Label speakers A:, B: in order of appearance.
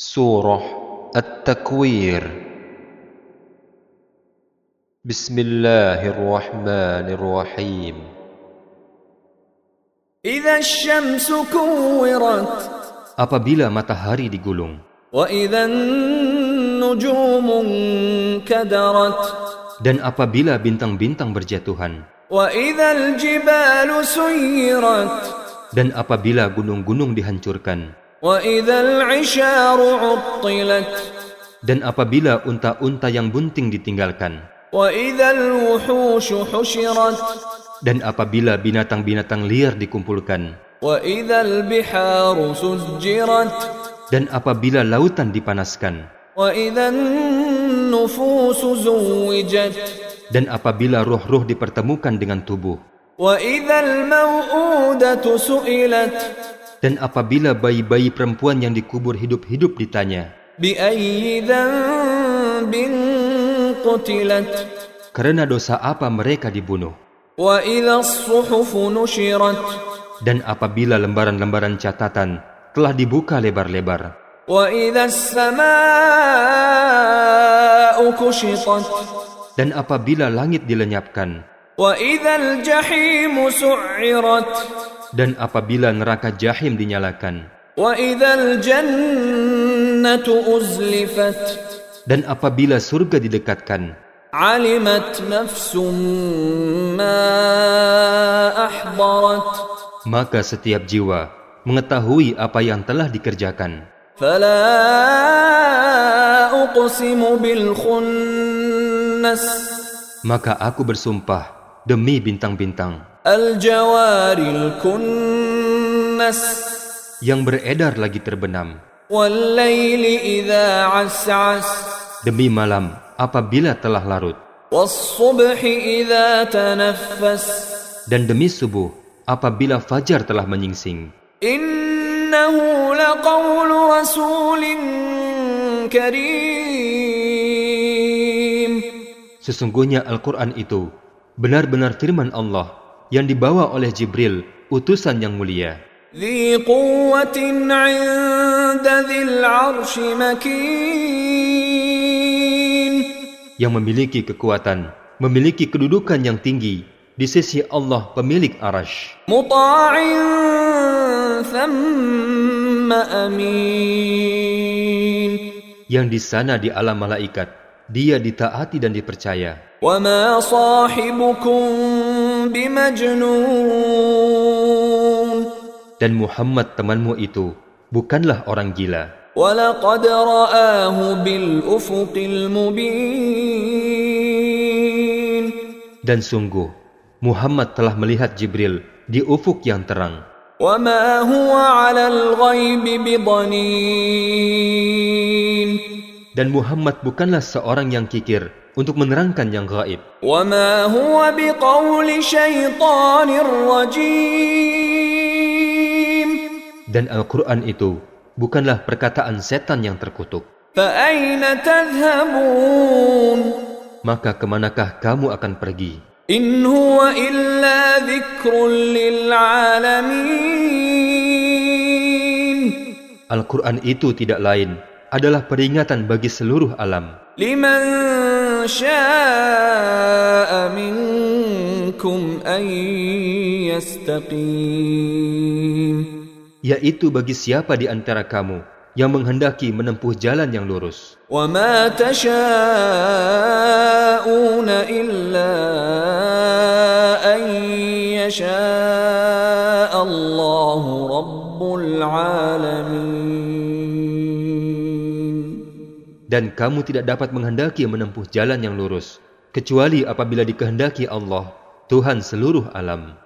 A: Surah At-Takwir Bismillahirrahmanirrahim
B: إذا الشمس كورت
C: apabila matahari digulung
B: وإذا النجوم انكدرت
C: dan apabila bintang-bintang berjatuhan
B: وإذا الجبال سيرت
C: dan apabila gunung-gunung dihancurkan
B: وإذا العشار عطلت
C: Dan apabila unta-unta yang bunting ditinggalkan, dan apabila binatang-binatang liar dikumpulkan, dan apabila lautan dipanaskan, dan apabila roh-roh dipertemukan dengan tubuh, dan apabila bayi-bayi perempuan yang dikubur hidup-hidup ditanya, Karena dosa apa mereka dibunuh? Dan apabila lembaran-lembaran catatan telah dibuka lebar-lebar, dan apabila langit dilenyapkan, dan apabila neraka jahim dinyalakan. Dan apabila surga didekatkan. Maka setiap jiwa mengetahui apa yang telah dikerjakan. Maka aku bersumpah demi bintang-bintang. Yang beredar lagi terbenam. Demi malam apabila telah larut. Dan demi subuh apabila fajar telah menyingsing. Sesungguhnya Al-Quran itu benar-benar firman Allah yang dibawa oleh Jibril, utusan yang mulia. Yang memiliki kekuatan, memiliki kedudukan yang tinggi di sisi Allah pemilik arash. Yang di sana di alam malaikat, dia ditaati dan dipercaya.
B: وما صاحبكم بمجنون
C: Dan Muhammad temanmu itu bukanlah orang gila.
B: ولقد رآه بالأفق المبين
C: Dan sungguh, Muhammad telah melihat Jibril di ufuk yang terang.
B: وما هو على الغيب بضنين
C: dan Muhammad bukanlah seorang yang kikir untuk menerangkan yang gaib. Dan Al-Quran itu bukanlah perkataan setan yang terkutuk. Maka ke manakah kamu akan pergi? Al-Quran itu tidak lain adalah peringatan bagi seluruh alam.
B: لمن شاء منكم أن يستقيم
C: Yaitu bagi siapa di antara kamu yang menghendaki menempuh jalan yang lurus.
B: وما تشاءون إلا أن يشاء الله رب العالمين
C: dan kamu tidak dapat menghendaki menempuh jalan yang lurus, kecuali apabila dikehendaki Allah, Tuhan seluruh alam.